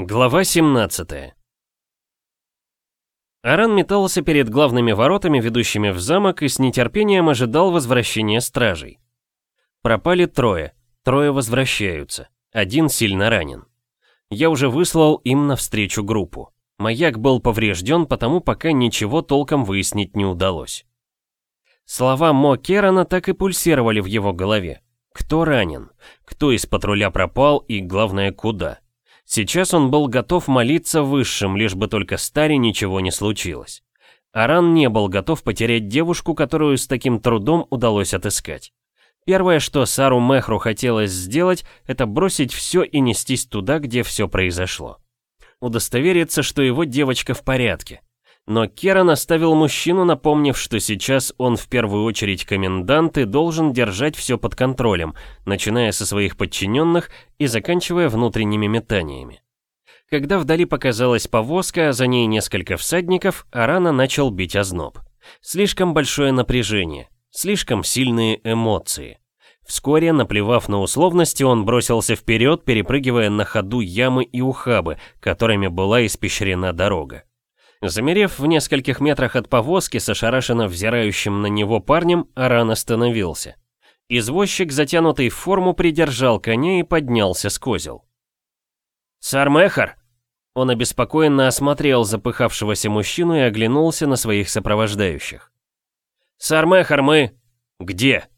Глава 17 Аран метался перед главными воротами, ведущими в замок, и с нетерпением ожидал возвращения стражей. Пропали трое, трое возвращаются, один сильно ранен. Я уже выслал им навстречу группу. Маяк был поврежден, потому пока ничего толком выяснить не удалось. Слова Мо Керана так и пульсировали в его голове. Кто ранен? Кто из патруля пропал и, главное, куда? Сейчас он был готов молиться высшим, лишь бы только Старе ничего не случилось. Аран не был готов потерять девушку, которую с таким трудом удалось отыскать. Первое, что Сару Мехру хотелось сделать, это бросить все и нестись туда, где все произошло. Удостовериться, что его девочка в порядке. Но Керан оставил мужчину, напомнив, что сейчас он в первую очередь комендант и должен держать все под контролем, начиная со своих подчиненных и заканчивая внутренними метаниями. Когда вдали показалась повозка, а за ней несколько всадников, Арана начал бить озноб. Слишком большое напряжение, слишком сильные эмоции. Вскоре, наплевав на условности, он бросился вперед, перепрыгивая на ходу ямы и ухабы, которыми была испещрена дорога. Замерев в нескольких метрах от повозки с ошарашенно взирающим на него парнем, Аран остановился. Извозчик, затянутый в форму, придержал коня и поднялся с козел. «Сармехар!» Он обеспокоенно осмотрел запыхавшегося мужчину и оглянулся на своих сопровождающих. «Сармехар, мы...» «Где?»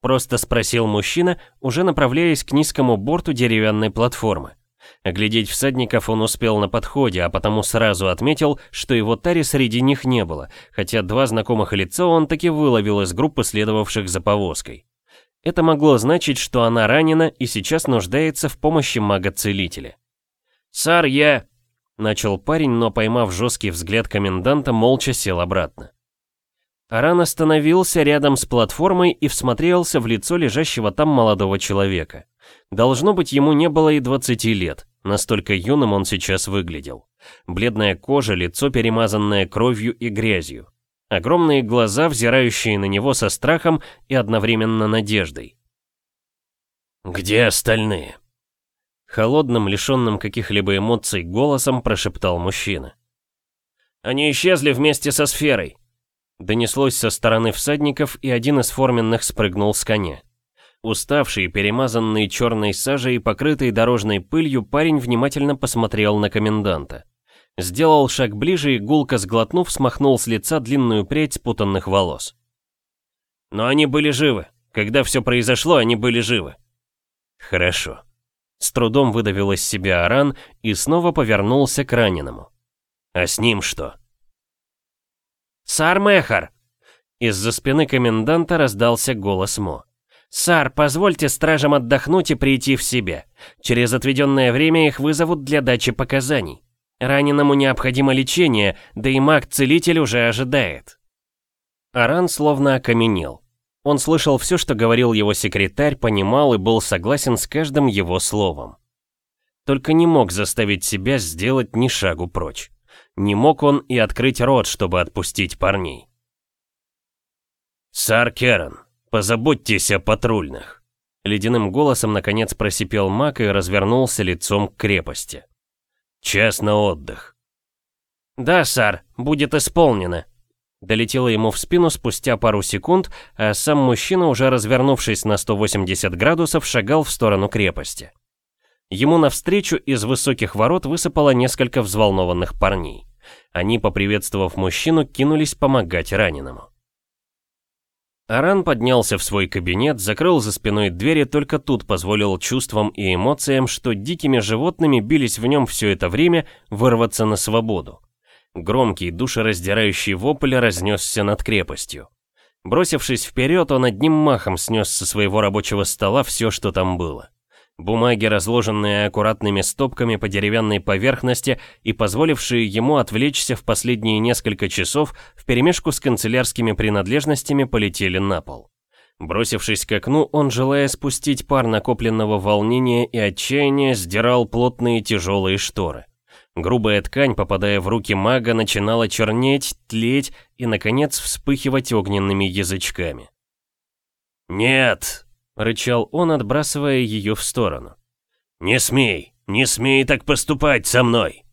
Просто спросил мужчина, уже направляясь к низкому борту деревянной платформы. Оглядеть всадников он успел на подходе, а потому сразу отметил, что его тари среди них не было, хотя два знакомых лица он таки выловил из группы следовавших за повозкой. Это могло значить, что она ранена и сейчас нуждается в помощи мага-целителя. «Сар, я...» — начал парень, но, поймав жесткий взгляд коменданта, молча сел обратно. Аран остановился рядом с платформой и всмотрелся в лицо лежащего там молодого человека. Должно быть, ему не было и 20 лет, настолько юным он сейчас выглядел. Бледная кожа, лицо перемазанное кровью и грязью. Огромные глаза, взирающие на него со страхом и одновременно надеждой. «Где остальные?» Холодным, лишенным каких-либо эмоций голосом прошептал мужчина. «Они исчезли вместе со сферой», Донеслось со стороны всадников, и один из форменных спрыгнул с коня. Уставший, перемазанный черной сажей покрытый дорожной пылью, парень внимательно посмотрел на коменданта. Сделал шаг ближе и, гулко сглотнув, смахнул с лица длинную прядь спутанных волос. Но они были живы. Когда все произошло, они были живы. Хорошо. С трудом выдавил из себя Аран и снова повернулся к раненому. А с ним что? Сармехар! Из-за спины коменданта раздался голос Мо. «Сар, позвольте стражам отдохнуть и прийти в себя. Через отведенное время их вызовут для дачи показаний. Раненому необходимо лечение, да и маг-целитель уже ожидает». Аран словно окаменел. Он слышал все, что говорил его секретарь, понимал и был согласен с каждым его словом. Только не мог заставить себя сделать ни шагу прочь. Не мог он и открыть рот, чтобы отпустить парней. «Сар Керан, «Позаботьтесь о патрульных!» Ледяным голосом наконец просипел маг и развернулся лицом к крепости. «Час на отдых». «Да, сар, будет исполнено», Долетело ему в спину спустя пару секунд, а сам мужчина, уже развернувшись на 180 градусов, шагал в сторону крепости. Ему навстречу из высоких ворот высыпало несколько взволнованных парней. Они, поприветствовав мужчину, кинулись помогать раненому. Аран поднялся в свой кабинет, закрыл за спиной двери, только тут позволил чувствам и эмоциям, что дикими животными бились в нем все это время, вырваться на свободу. Громкий, душераздирающий вопль разнесся над крепостью. Бросившись вперед, он одним махом снес со своего рабочего стола все, что там было. Бумаги, разложенные аккуратными стопками по деревянной поверхности и позволившие ему отвлечься в последние несколько часов, вперемешку с канцелярскими принадлежностями полетели на пол. Бросившись к окну, он, желая спустить пар накопленного волнения и отчаяния, сдирал плотные тяжелые шторы. Грубая ткань, попадая в руки мага, начинала чернеть, тлеть и, наконец, вспыхивать огненными язычками. «Нет!» — рычал он, отбрасывая ее в сторону. «Не смей! Не смей так поступать со мной!»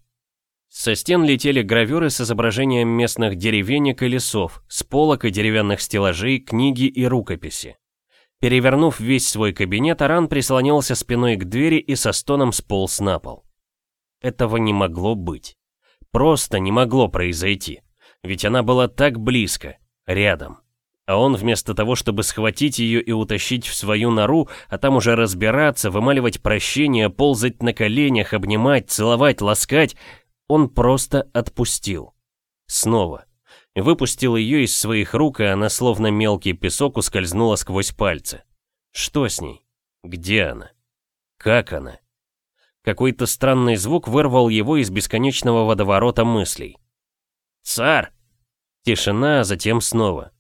Со стен летели гравюры с изображением местных деревенек и лесов, с полок и деревянных стеллажей, книги и рукописи. Перевернув весь свой кабинет, Аран прислонился спиной к двери и со стоном сполз на пол. Этого не могло быть. Просто не могло произойти. Ведь она была так близко, рядом. А он вместо того, чтобы схватить ее и утащить в свою нору, а там уже разбираться, вымаливать прощение, ползать на коленях, обнимать, целовать, ласкать, он просто отпустил. Снова. Выпустил ее из своих рук, и она словно мелкий песок ускользнула сквозь пальцы. Что с ней? Где она? Как она? Какой-то странный звук вырвал его из бесконечного водоворота мыслей. «Сар!» Тишина, а затем снова.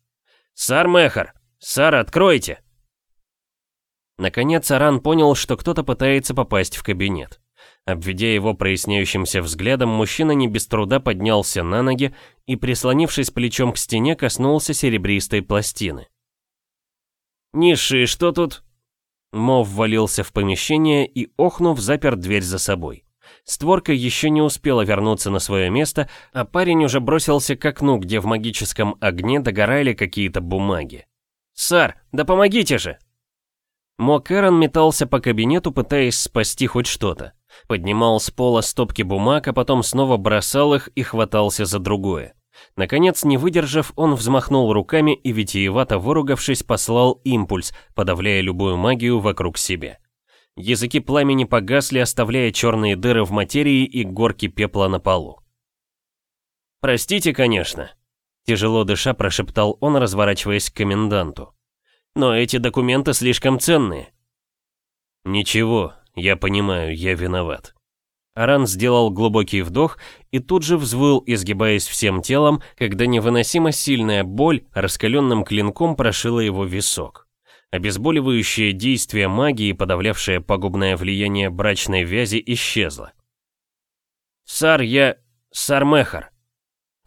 «Сар Мехар! Сар, откройте!» Наконец Аран понял, что кто-то пытается попасть в кабинет. Обведя его проясняющимся взглядом, мужчина не без труда поднялся на ноги и, прислонившись плечом к стене, коснулся серебристой пластины. «Низшие, что тут?» Мо ввалился в помещение и, охнув, запер дверь за собой. Створка еще не успела вернуться на свое место, а парень уже бросился к окну, где в магическом огне догорали какие-то бумаги. «Сар, да помогите же!» Мо Кэрон метался по кабинету, пытаясь спасти хоть что-то. Поднимал с пола стопки бумаг, а потом снова бросал их и хватался за другое. Наконец, не выдержав, он взмахнул руками и, витиевато выругавшись, послал импульс, подавляя любую магию вокруг себя. Языки пламени погасли, оставляя черные дыры в материи и горки пепла на полу. «Простите, конечно», — тяжело дыша прошептал он, разворачиваясь к коменданту. «Но эти документы слишком ценные». «Ничего, я понимаю, я виноват». Аран сделал глубокий вдох и тут же взвыл, изгибаясь всем телом, когда невыносимо сильная боль раскаленным клинком прошила его висок. Обезболивающее действие магии, подавлявшее пагубное влияние брачной вязи, исчезло. «Сар, я... Сар Мехар!»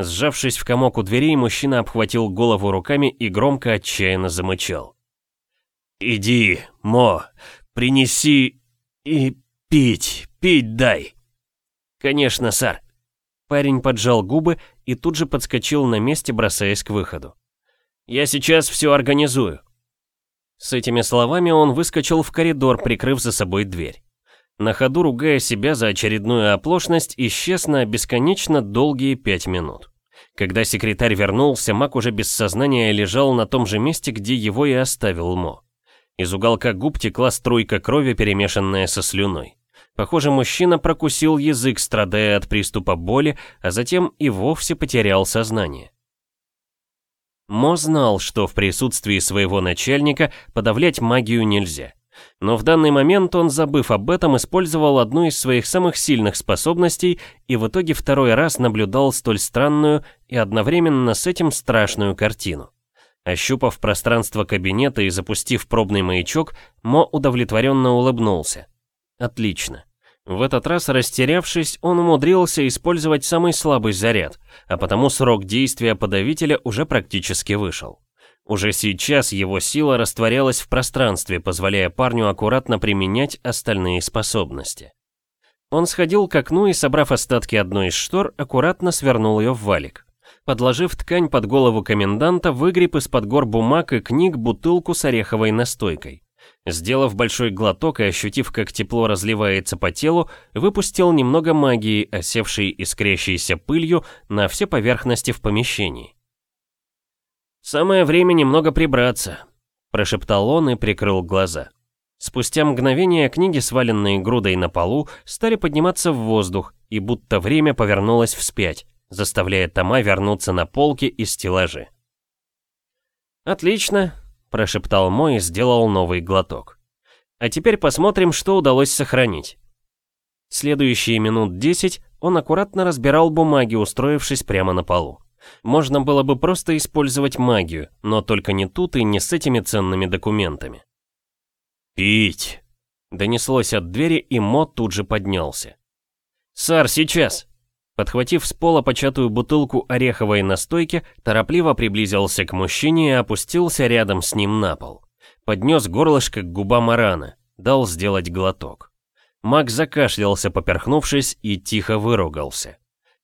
Сжавшись в комок у дверей, мужчина обхватил голову руками и громко отчаянно замычал. «Иди, Мо, принеси и пить, пить дай!» «Конечно, сар!» Парень поджал губы и тут же подскочил на месте, бросаясь к выходу. «Я сейчас все организую!» С этими словами он выскочил в коридор, прикрыв за собой дверь. На ходу, ругая себя за очередную оплошность, исчез на бесконечно долгие пять минут. Когда секретарь вернулся, маг уже без сознания лежал на том же месте, где его и оставил Мо. Из уголка губ текла струйка крови, перемешанная со слюной. Похоже, мужчина прокусил язык, страдая от приступа боли, а затем и вовсе потерял сознание. Мо знал, что в присутствии своего начальника подавлять магию нельзя. Но в данный момент он, забыв об этом, использовал одну из своих самых сильных способностей и в итоге второй раз наблюдал столь странную и одновременно с этим страшную картину. Ощупав пространство кабинета и запустив пробный маячок, Мо удовлетворенно улыбнулся. Отлично. В этот раз, растерявшись, он умудрился использовать самый слабый заряд, а потому срок действия подавителя уже практически вышел. Уже сейчас его сила растворялась в пространстве, позволяя парню аккуратно применять остальные способности. Он сходил к окну и, собрав остатки одной из штор, аккуратно свернул ее в валик. Подложив ткань под голову коменданта, выгреб из-под гор бумаг и книг бутылку с ореховой настойкой. Сделав большой глоток и ощутив, как тепло разливается по телу, выпустил немного магии, осевшей и скрящейся пылью на все поверхности в помещении. «Самое время немного прибраться», – прошептал он и прикрыл глаза. Спустя мгновение книги, сваленные грудой на полу, стали подниматься в воздух, и будто время повернулось вспять, заставляя тома вернуться на полки и стеллажи. «Отлично, прошептал Мой и сделал новый глоток. А теперь посмотрим, что удалось сохранить. Следующие минут десять он аккуратно разбирал бумаги, устроившись прямо на полу. Можно было бы просто использовать магию, но только не тут и не с этими ценными документами. «Пить!» Донеслось от двери, и Мо тут же поднялся. «Сар, сейчас!» Подхватив с пола початую бутылку ореховой настойки, торопливо приблизился к мужчине и опустился рядом с ним на пол. Поднес горлышко к губам Арана, дал сделать глоток. Маг закашлялся, поперхнувшись, и тихо выругался.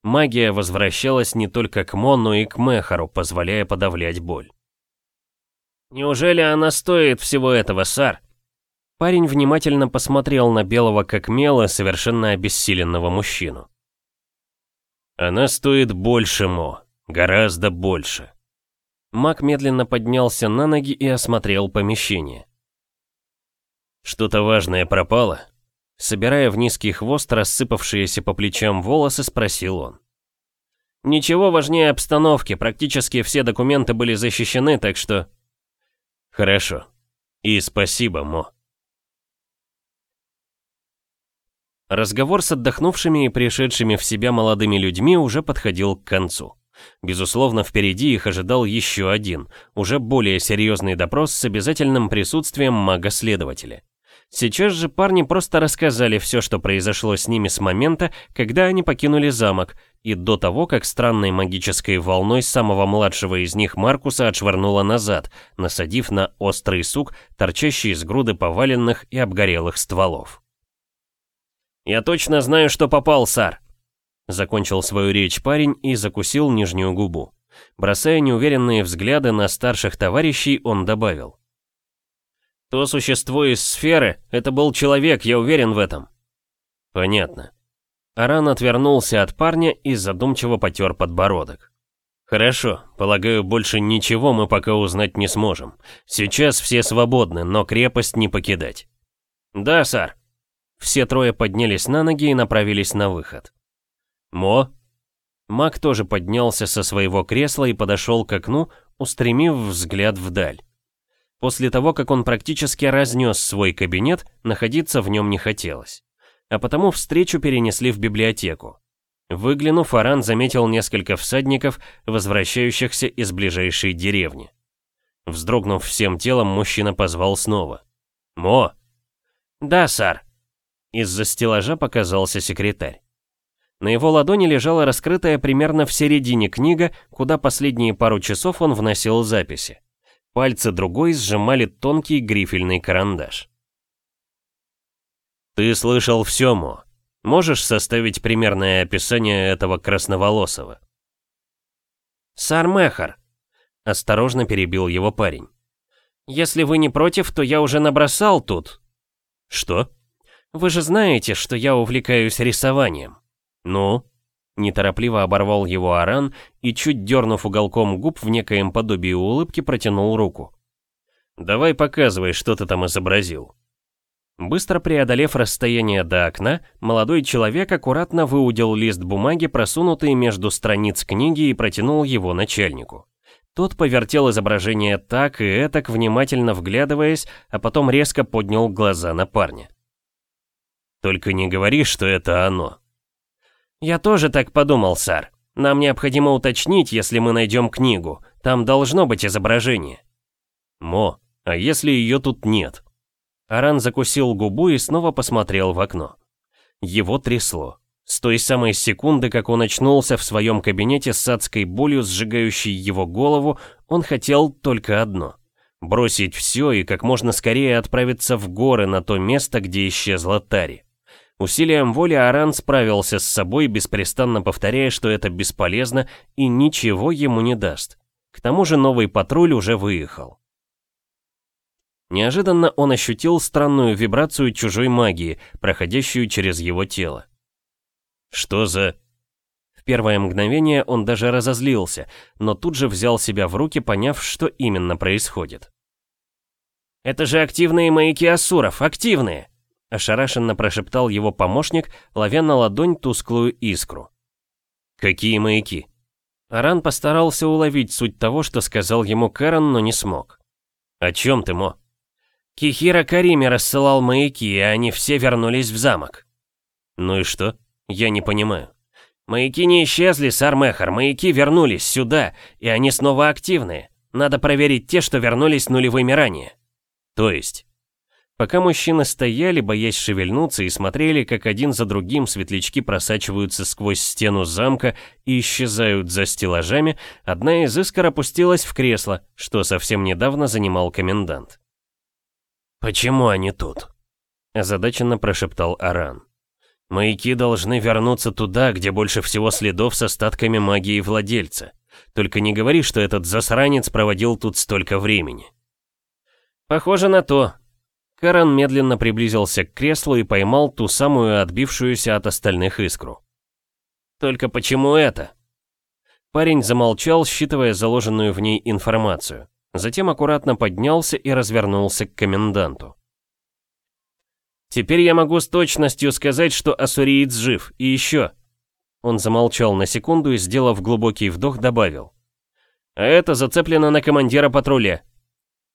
Магия возвращалась не только к Мо, но и к Мехару, позволяя подавлять боль. «Неужели она стоит всего этого, Сар?» Парень внимательно посмотрел на белого как мела, совершенно обессиленного мужчину. «Она стоит больше, Мо. Гораздо больше». Маг медленно поднялся на ноги и осмотрел помещение. «Что-то важное пропало?» Собирая в низкий хвост рассыпавшиеся по плечам волосы, спросил он. «Ничего важнее обстановки, практически все документы были защищены, так что...» Хорошо. И спасибо, Мо. Разговор с отдохнувшими и пришедшими в себя молодыми людьми уже подходил к концу. Безусловно, впереди их ожидал еще один, уже более серьезный допрос с обязательным присутствием мага-следователя. Сейчас же парни просто рассказали все, что произошло с ними с момента, когда они покинули замок, и до того, как странной магической волной самого младшего из них Маркуса отшвырнуло назад, насадив на острый сук, торчащий из груды поваленных и обгорелых стволов. «Я точно знаю, что попал, Сар!» Закончил свою речь парень и закусил нижнюю губу. Бросая неуверенные взгляды на старших товарищей, он добавил. То существо из сферы, это был человек, я уверен в этом. Понятно. Аран отвернулся от парня и задумчиво потер подбородок. Хорошо, полагаю, больше ничего мы пока узнать не сможем. Сейчас все свободны, но крепость не покидать. Да, сэр. Все трое поднялись на ноги и направились на выход. Мо? Мак тоже поднялся со своего кресла и подошел к окну, устремив взгляд вдаль. После того, как он практически разнес свой кабинет, находиться в нем не хотелось. А потому встречу перенесли в библиотеку. Выглянув, Аран заметил несколько всадников, возвращающихся из ближайшей деревни. Вздрогнув всем телом, мужчина позвал снова. «Мо!» «Да, сэр!» Из-за стеллажа показался секретарь. На его ладони лежала раскрытая примерно в середине книга, куда последние пару часов он вносил записи. Пальцы другой сжимали тонкий грифельный карандаш. «Ты слышал все, Мо. Можешь составить примерное описание этого красноволосого?» «Сармехар», — осторожно перебил его парень. «Если вы не против, то я уже набросал тут». «Что?» «Вы же знаете, что я увлекаюсь рисованием». «Ну?» Неторопливо оборвал его Аран и, чуть дернув уголком губ в некоем подобии улыбки, протянул руку. «Давай показывай, что ты там изобразил». Быстро преодолев расстояние до окна, молодой человек аккуратно выудил лист бумаги, просунутый между страниц книги, и протянул его начальнику. Тот повертел изображение так и этак, внимательно вглядываясь, а потом резко поднял глаза на парня. «Только не говори, что это оно», «Я тоже так подумал, сэр. Нам необходимо уточнить, если мы найдем книгу. Там должно быть изображение». «Мо, а если ее тут нет?» Аран закусил губу и снова посмотрел в окно. Его трясло. С той самой секунды, как он очнулся в своем кабинете с адской болью, сжигающей его голову, он хотел только одно — бросить все и как можно скорее отправиться в горы на то место, где исчезла Тари. Усилием воли Аран справился с собой, беспрестанно повторяя, что это бесполезно и ничего ему не даст. К тому же новый патруль уже выехал. Неожиданно он ощутил странную вибрацию чужой магии, проходящую через его тело. Что за... В первое мгновение он даже разозлился, но тут же взял себя в руки, поняв, что именно происходит. «Это же активные маяки Асуров, активные!» Ошарашенно прошептал его помощник, ловя на ладонь тусклую искру. «Какие маяки?» Аран постарался уловить суть того, что сказал ему Кэрон, но не смог. «О чем ты, Мо?» Кихира Карими рассылал маяки, и они все вернулись в замок. «Ну и что? Я не понимаю». «Маяки не исчезли, Сармехар, маяки вернулись сюда, и они снова активные. Надо проверить те, что вернулись нулевыми ранее». «То есть?» Пока мужчины стояли, боясь шевельнуться, и смотрели, как один за другим светлячки просачиваются сквозь стену замка и исчезают за стеллажами, одна из искр опустилась в кресло, что совсем недавно занимал комендант. «Почему они тут?» озадаченно прошептал Аран. «Маяки должны вернуться туда, где больше всего следов с остатками магии владельца. Только не говори, что этот засранец проводил тут столько времени». «Похоже на то». Каран медленно приблизился к креслу и поймал ту самую отбившуюся от остальных искру. «Только почему это?» Парень замолчал, считывая заложенную в ней информацию. Затем аккуратно поднялся и развернулся к коменданту. «Теперь я могу с точностью сказать, что Ассуриец жив, и еще...» Он замолчал на секунду и, сделав глубокий вдох, добавил. «А это зацеплено на командира патруля».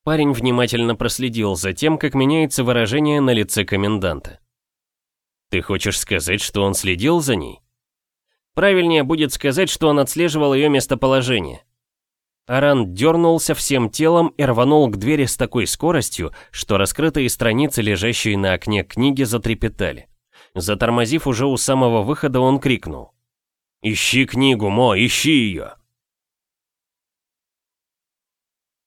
Парень внимательно проследил за тем, как меняется выражение на лице коменданта. «Ты хочешь сказать, что он следил за ней?» Правильнее будет сказать, что он отслеживал ее местоположение. Аран дернулся всем телом и рванул к двери с такой скоростью, что раскрытые страницы, лежащие на окне книги, затрепетали. Затормозив уже у самого выхода, он крикнул. «Ищи книгу, Мо, ищи ее!»